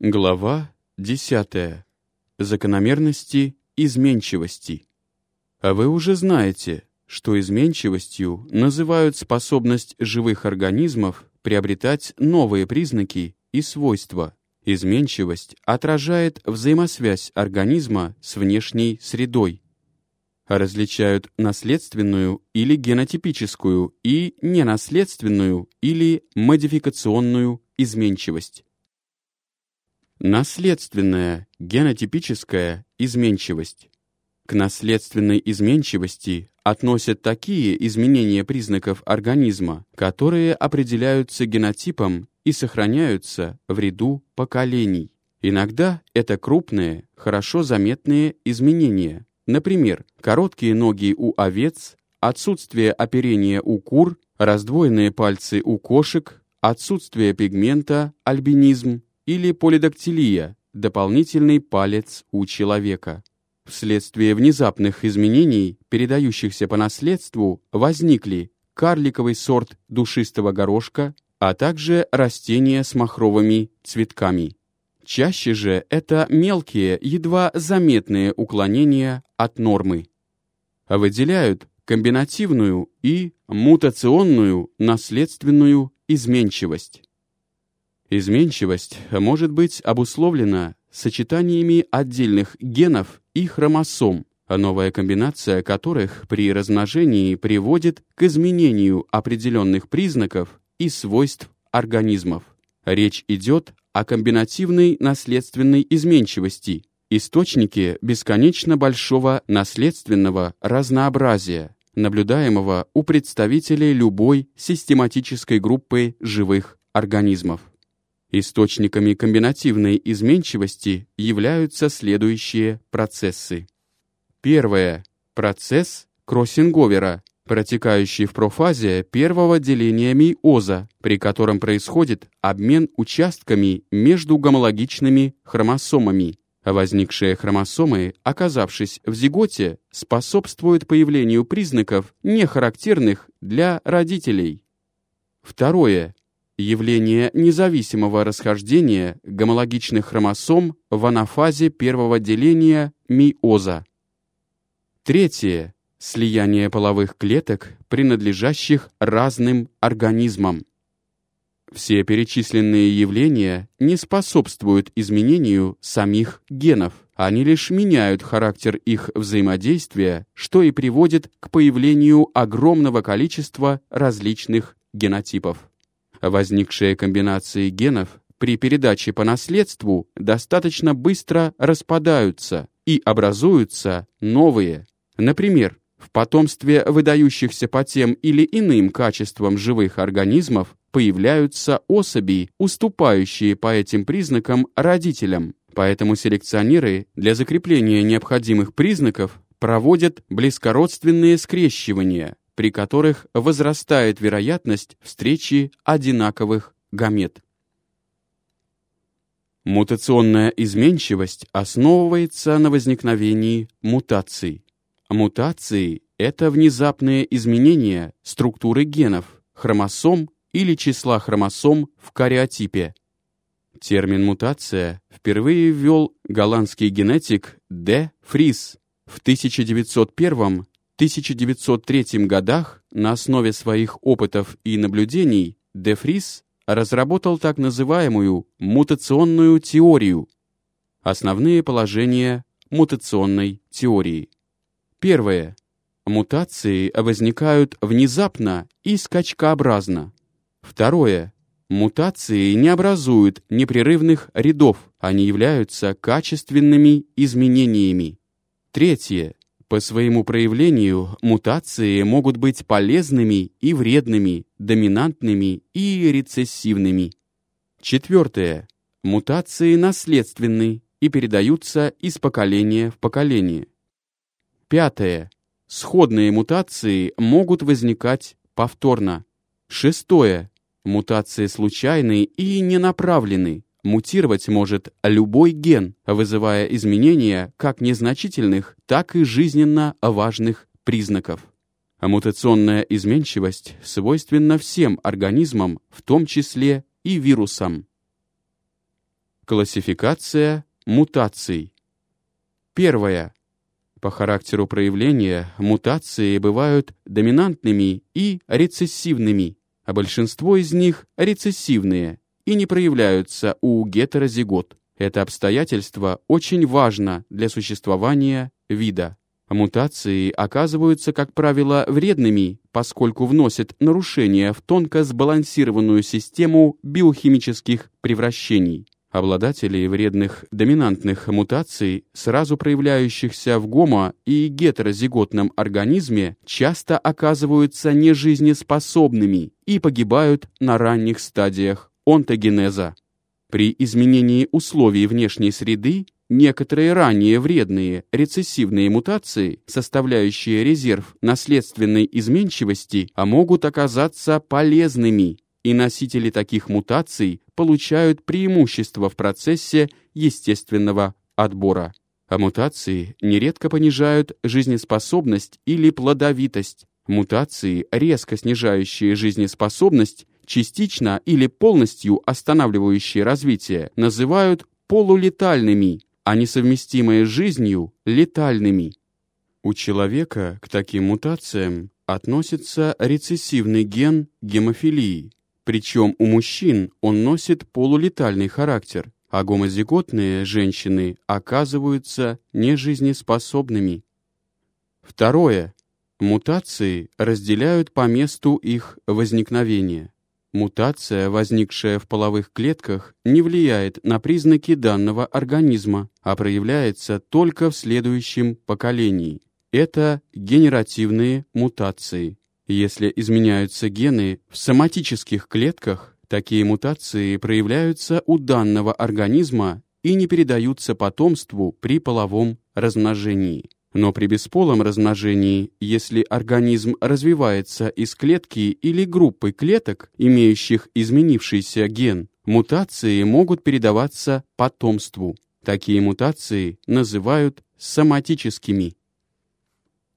Глава 10. Закономерности изменчивости. А вы уже знаете, что изменчивостью называют способность живых организмов приобретать новые признаки и свойства. Изменчивость отражает взаимосвязь организма с внешней средой. Различают наследственную или генотипическую и ненаследственную или модификационную изменчивость. Наследственная генотипическая изменчивость. К наследственной изменчивости относят такие изменения признаков организма, которые определяются генотипом и сохраняются в ряду поколений. Иногда это крупные, хорошо заметные изменения. Например, короткие ноги у овец, отсутствие оперения у кур, раздвоенные пальцы у кошек, отсутствие пигмента, альбинизм, или полидактилия, дополнительный палец у человека. Вследствие внезапных изменений, передающихся по наследству, возникли карликовый сорт душистого горошка, а также растения с махровыми цветками. Чаще же это мелкие, едва заметные уклонения от нормы. Выделяют комбинативную и мутационную наследственную изменчивость. Изменчивость может быть обусловлена сочетаниями отдельных генов и хромосом, новая комбинация которых при размножении приводит к изменению определенных признаков и свойств организмов. Речь идет о комбинативной наследственной изменчивости, источнике бесконечно большого наследственного разнообразия, наблюдаемого у представителей любой систематической группы живых организмов. Источниками комбинативной изменчивости являются следующие процессы. Первое. Процесс кроссинговера, протекающий в профазе первого деления мейоза, при котором происходит обмен участками между гомологичными хромосомами. Возникшие хромосомы, оказавшись в зиготе, способствуют появлению признаков, не характерных для родителей. Второе явление независимого расхождения гомологичных хромосом в анафазе первого деления миоза. Третье. Слияние половых клеток, принадлежащих разным организмам. Все перечисленные явления не способствуют изменению самих генов, они лишь меняют характер их взаимодействия, что и приводит к появлению огромного количества различных генотипов. Возникшие комбинации генов при передаче по наследству достаточно быстро распадаются и образуются новые. Например, в потомстве выдающихся по тем или иным качествам живых организмов появляются особи, уступающие по этим признакам родителям. Поэтому селекционеры для закрепления необходимых признаков проводят близкородственные скрещивания, при которых возрастает вероятность встречи одинаковых гамет. Мутационная изменчивость основывается на возникновении мутаций. Мутации – это внезапные изменения структуры генов, хромосом или числа хромосом в кариотипе. Термин «мутация» впервые ввел голландский генетик Д. Фрис в 1901 1903 годах на основе своих опытов и наблюдений Де Фрис разработал так называемую мутационную теорию. Основные положения мутационной теории. Первое. Мутации возникают внезапно и скачкообразно. Второе. Мутации не образуют непрерывных рядов, они являются качественными изменениями. Третье. По своему проявлению мутации могут быть полезными и вредными, доминантными и рецессивными. Четвертое. Мутации наследственны и передаются из поколения в поколение. Пятое. Сходные мутации могут возникать повторно. Шестое. Мутации случайны и ненаправлены. Мутировать может любой ген, вызывая изменения как незначительных, так и жизненно важных признаков. А мутационная изменчивость свойственна всем организмам, в том числе и вирусам. Классификация мутаций. Первое. По характеру проявления мутации бывают доминантными и рецессивными, а большинство из них рецессивные и не проявляются у гетерозигот. Это обстоятельство очень важно для существования вида. Мутации оказываются, как правило, вредными, поскольку вносят нарушения в тонко сбалансированную систему биохимических превращений. Обладатели вредных доминантных мутаций, сразу проявляющихся в гомо- и гетерозиготном организме, часто оказываются нежизнеспособными и погибают на ранних стадиях онтогенеза. При изменении условий внешней среды некоторые ранее вредные рецессивные мутации, составляющие резерв наследственной изменчивости, а могут оказаться полезными, и носители таких мутаций получают преимущество в процессе естественного отбора. А мутации нередко понижают жизнеспособность или плодовитость. Мутации, резко снижающие жизнеспособность, частично или полностью останавливающие развитие, называют полулетальными, а несовместимые с жизнью – летальными. У человека к таким мутациям относится рецессивный ген гемофилии, причем у мужчин он носит полулетальный характер, а гомозиготные женщины оказываются нежизнеспособными. Второе. Мутации разделяют по месту их возникновения. Мутация, возникшая в половых клетках, не влияет на признаки данного организма, а проявляется только в следующем поколении. Это генеративные мутации. Если изменяются гены в соматических клетках, такие мутации проявляются у данного организма и не передаются потомству при половом размножении. Но при бесполом размножении, если организм развивается из клетки или группы клеток, имеющих изменившийся ген, мутации могут передаваться потомству. Такие мутации называют соматическими.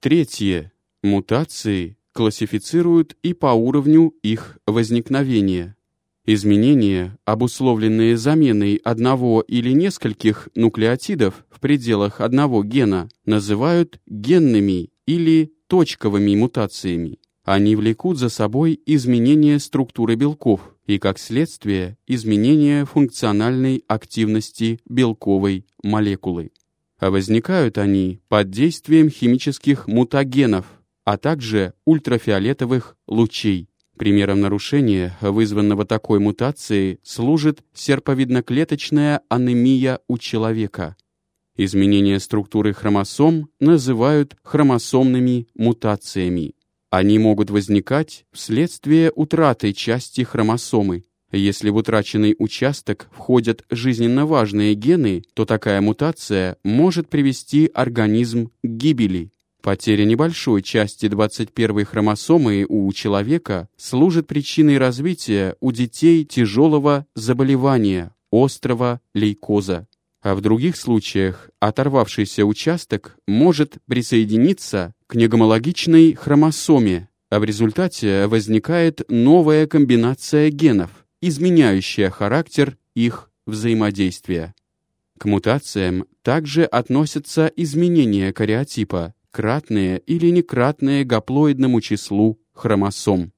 Третье. Мутации классифицируют и по уровню их возникновения. Изменения, обусловленные заменой одного или нескольких нуклеотидов в пределах одного гена, называют генными или точковыми мутациями. Они влекут за собой изменение структуры белков и, как следствие, изменение функциональной активности белковой молекулы. А возникают они под действием химических мутагенов, а также ультрафиолетовых лучей. Примером нарушения, вызванного такой мутацией, служит серповидноклеточная анемия у человека. Изменение структуры хромосом называют хромосомными мутациями. Они могут возникать вследствие утраты части хромосомы. Если в утраченный участок входят жизненно важные гены, то такая мутация может привести организм к гибели. Потеря небольшой части 21-й хромосомы у человека служит причиной развития у детей тяжелого заболевания, острого лейкоза. А в других случаях оторвавшийся участок может присоединиться к негомологичной хромосоме, а в результате возникает новая комбинация генов, изменяющая характер их взаимодействия. К мутациям также относятся изменения кариотипа, кратное или некратное гаплоидному числу хромосом.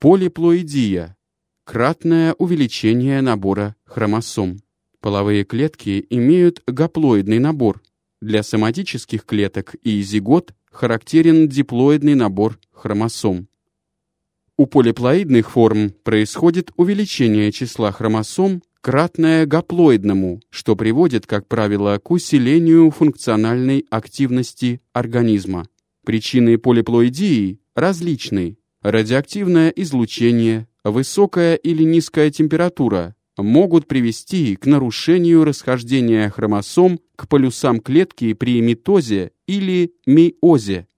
Полиплоидия – кратное увеличение набора хромосом. Половые клетки имеют гаплоидный набор. Для соматических клеток и зигот характерен диплоидный набор хромосом. У полиплоидных форм происходит увеличение числа хромосом кратное гаплоидному, что приводит, как правило, к усилению функциональной активности организма. Причины полиплоидии различны. Радиоактивное излучение, высокая или низкая температура могут привести к нарушению расхождения хромосом к полюсам клетки при митозе или мейозе.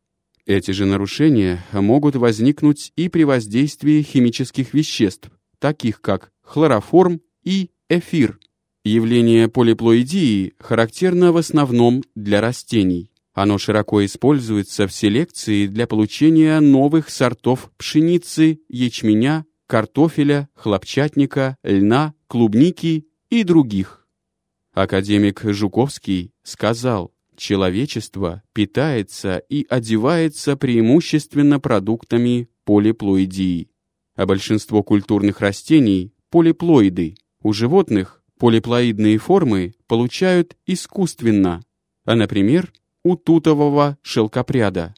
Эти же нарушения могут возникнуть и при воздействии химических веществ, таких как хлороформ и эфир. Явление полиплоидии характерно в основном для растений. Оно широко используется в селекции для получения новых сортов пшеницы, ячменя, картофеля, хлопчатника, льна, клубники и других. Академик Жуковский сказал, человечество питается и одевается преимущественно продуктами полиплоидии, а большинство культурных растений – полиплоиды. У животных полиплоидные формы получают искусственно, а, например, у тутового шелкопряда.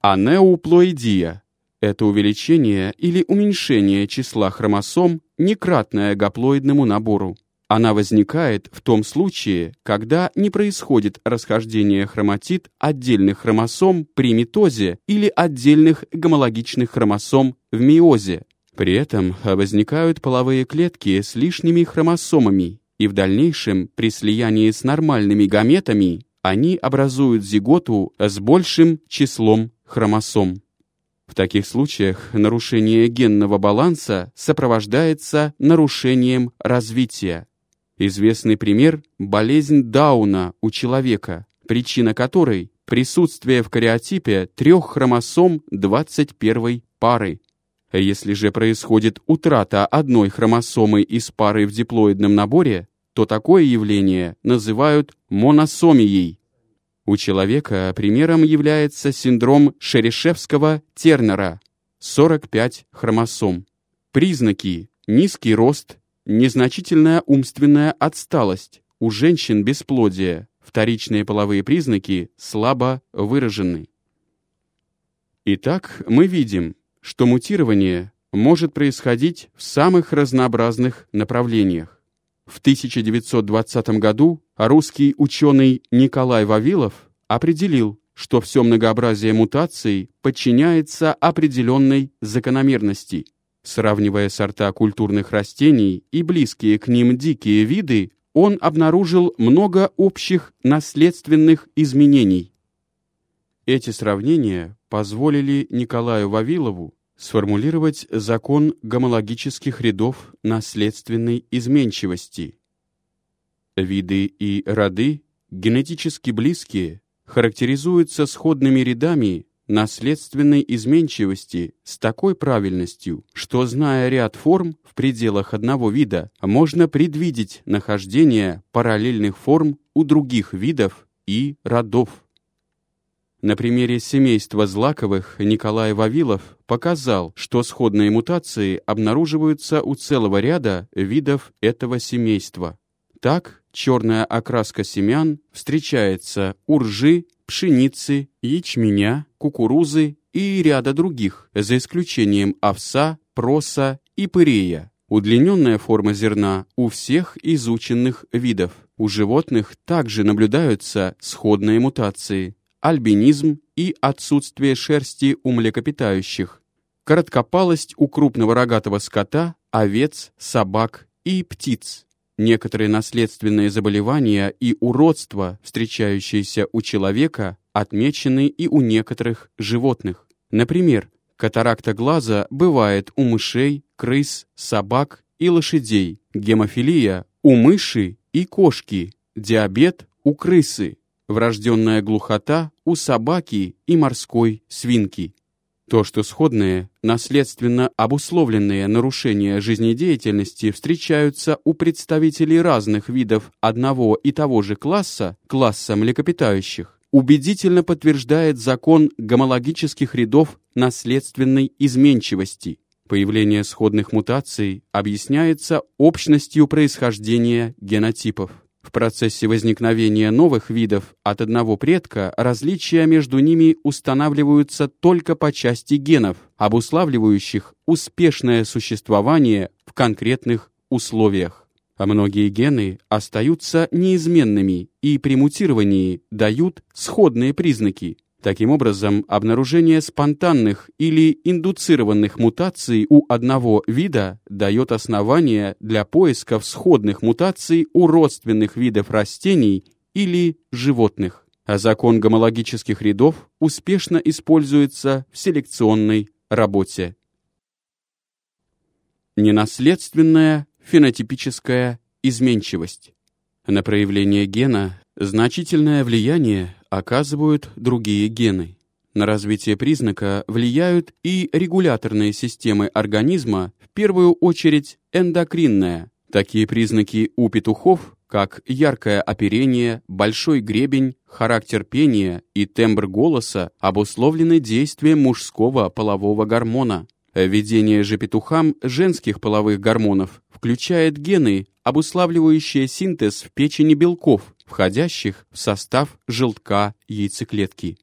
Анеуплоидия – это увеличение или уменьшение числа хромосом, некратное гаплоидному набору. Она возникает в том случае, когда не происходит расхождение хроматид отдельных хромосом при митозе или отдельных гомологичных хромосом в миозе. При этом возникают половые клетки с лишними хромосомами, и в дальнейшем при слиянии с нормальными гаметами они образуют зиготу с большим числом хромосом. В таких случаях нарушение генного баланса сопровождается нарушением развития. Известный пример – болезнь Дауна у человека, причина которой – присутствие в кариотипе трех хромосом 21 пары. Если же происходит утрата одной хромосомы из пары в диплоидном наборе, то такое явление называют моносомией. У человека примером является синдром Шерешевского-Тернера – 45 хромосом. Признаки – низкий рост, Незначительная умственная отсталость. У женщин бесплодие. Вторичные половые признаки слабо выражены. Итак, мы видим, что мутирование может происходить в самых разнообразных направлениях. В 1920 году русский ученый Николай Вавилов определил, что все многообразие мутаций подчиняется определенной закономерности – Сравнивая сорта культурных растений и близкие к ним дикие виды, он обнаружил много общих наследственных изменений. Эти сравнения позволили Николаю Вавилову сформулировать закон гомологических рядов наследственной изменчивости. Виды и роды, генетически близкие, характеризуются сходными рядами наследственной изменчивости с такой правильностью, что, зная ряд форм в пределах одного вида, можно предвидеть нахождение параллельных форм у других видов и родов. На примере семейства Злаковых Николай Вавилов показал, что сходные мутации обнаруживаются у целого ряда видов этого семейства. Так, черная окраска семян встречается у ржи, пшеницы, ячменя, кукурузы и ряда других, за исключением овса, проса и пырея. Удлиненная форма зерна у всех изученных видов. У животных также наблюдаются сходные мутации. Альбинизм и отсутствие шерсти у млекопитающих. Короткопалость у крупного рогатого скота, овец, собак и птиц. Некоторые наследственные заболевания и уродства, встречающиеся у человека, отмечены и у некоторых животных. Например, катаракта глаза бывает у мышей, крыс, собак и лошадей, гемофилия у мыши и кошки, диабет у крысы, врожденная глухота у собаки и морской свинки. То, что сходные, наследственно обусловленные нарушения жизнедеятельности встречаются у представителей разных видов одного и того же класса, класса млекопитающих, убедительно подтверждает закон гомологических рядов наследственной изменчивости. Появление сходных мутаций объясняется общностью происхождения генотипов. В процессе возникновения новых видов от одного предка различия между ними устанавливаются только по части генов, обуславливающих успешное существование в конкретных условиях. А многие гены остаются неизменными и при мутировании дают сходные признаки, Таким образом, обнаружение спонтанных или индуцированных мутаций у одного вида дает основание для поисков сходных мутаций у родственных видов растений или животных. А закон гомологических рядов успешно используется в селекционной работе. Ненаследственная фенотипическая изменчивость. На проявление гена значительное влияние оказывают другие гены. На развитие признака влияют и регуляторные системы организма, в первую очередь эндокринная, Такие признаки у петухов, как яркое оперение, большой гребень, характер пения и тембр голоса, обусловлены действием мужского полового гормона. Введение же петухам женских половых гормонов включает гены, обуславливающие синтез в печени белков, входящих в состав желтка яйцеклетки.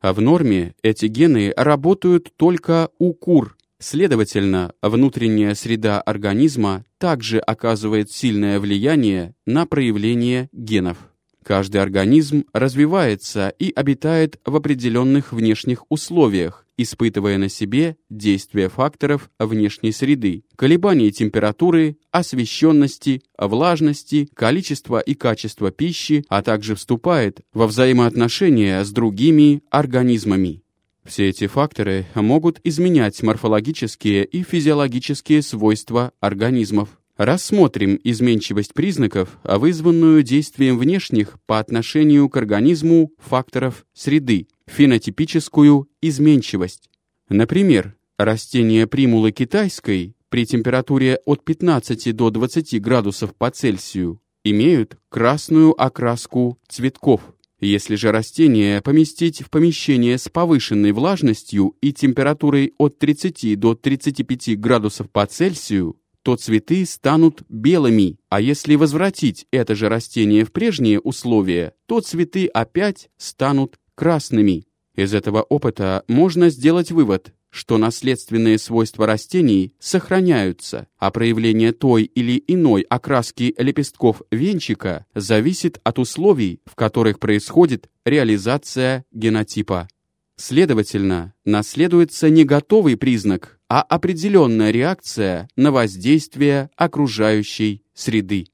А в норме эти гены работают только у кур. Следовательно, внутренняя среда организма также оказывает сильное влияние на проявление генов. Каждый организм развивается и обитает в определенных внешних условиях, испытывая на себе действие факторов внешней среды, колебания температуры, освещенности, влажности, количества и качества пищи, а также вступает во взаимоотношения с другими организмами. Все эти факторы могут изменять морфологические и физиологические свойства организмов. Рассмотрим изменчивость признаков, вызванную действием внешних по отношению к организму факторов среды, фенотипическую изменчивость. Например, растения примулы китайской при температуре от 15 до 20 градусов по Цельсию имеют красную окраску цветков. Если же растение поместить в помещение с повышенной влажностью и температурой от 30 до 35 градусов по Цельсию, то цветы станут белыми, а если возвратить это же растение в прежние условия, то цветы опять станут красными. Из этого опыта можно сделать вывод, что наследственные свойства растений сохраняются, а проявление той или иной окраски лепестков венчика зависит от условий, в которых происходит реализация генотипа. Следовательно, наследуется не готовый признак, а определенная реакция на воздействие окружающей среды.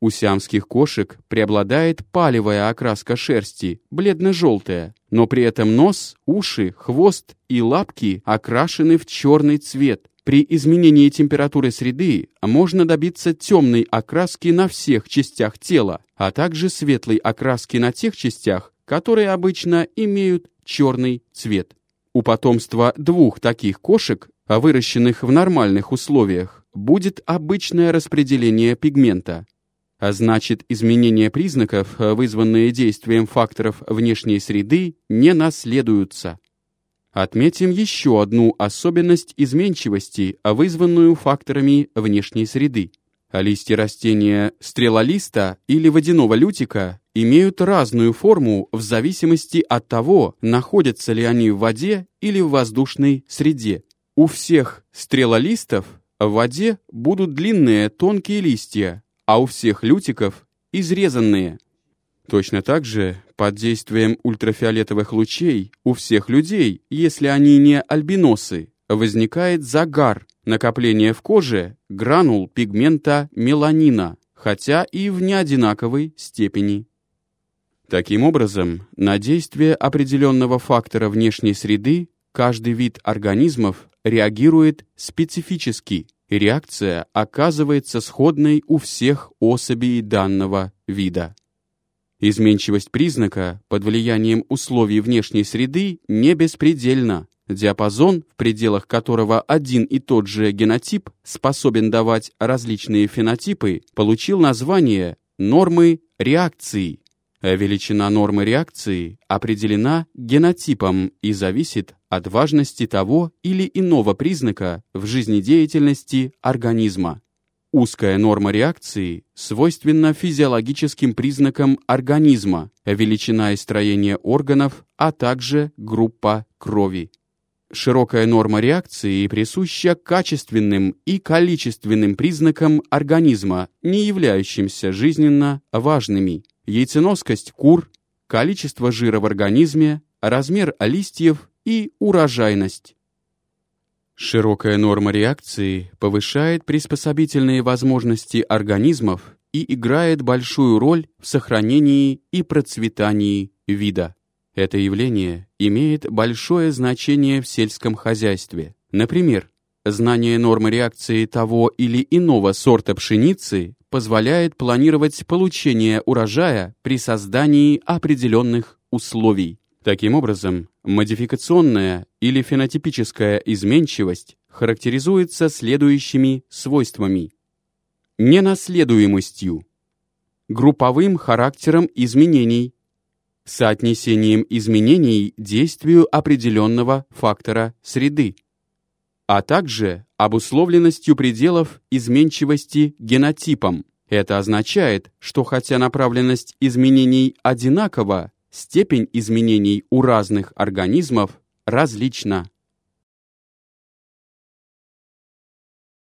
У сиамских кошек преобладает палевая окраска шерсти, бледно-желтая, но при этом нос, уши, хвост и лапки окрашены в черный цвет. При изменении температуры среды можно добиться темной окраски на всех частях тела, а также светлой окраски на тех частях, которые обычно имеют черный цвет. У потомства двух таких кошек, выращенных в нормальных условиях, будет обычное распределение пигмента. А значит, изменения признаков, вызванные действием факторов внешней среды, не наследуются. Отметим еще одну особенность изменчивости, вызванную факторами внешней среды. Листья растения стрелолиста или водяного лютика имеют разную форму в зависимости от того, находятся ли они в воде или в воздушной среде. У всех стрелолистов в воде будут длинные тонкие листья, а у всех лютиков – изрезанные. Точно так же, под действием ультрафиолетовых лучей, у всех людей, если они не альбиносы, возникает загар, накопление в коже гранул пигмента меланина, хотя и в неодинаковой степени. Таким образом, на действие определенного фактора внешней среды каждый вид организмов реагирует специфически, и реакция оказывается сходной у всех особей данного вида. Изменчивость признака под влиянием условий внешней среды не беспредельна. Диапазон, в пределах которого один и тот же генотип способен давать различные фенотипы, получил название нормы реакции. Величина нормы реакции определена генотипом и зависит от важности того или иного признака в жизнедеятельности организма. Узкая норма реакции свойственна физиологическим признакам организма, величина и строение органов, а также группа крови. Широкая норма реакции присуща качественным и количественным признакам организма, не являющимся жизненно важными. Яйценоскость кур, количество жира в организме, размер листьев и урожайность. Широкая норма реакции повышает приспособительные возможности организмов и играет большую роль в сохранении и процветании вида. Это явление имеет большое значение в сельском хозяйстве. Например, знание нормы реакции того или иного сорта пшеницы позволяет планировать получение урожая при создании определенных условий. Таким образом, модификационная или фенотипическая изменчивость характеризуется следующими свойствами. ненаследуемостью, групповым характером изменений, соотнесением изменений действию определенного фактора среды, а также обусловленностью пределов изменчивости генотипом. Это означает, что хотя направленность изменений одинакова, степень изменений у разных организмов различна.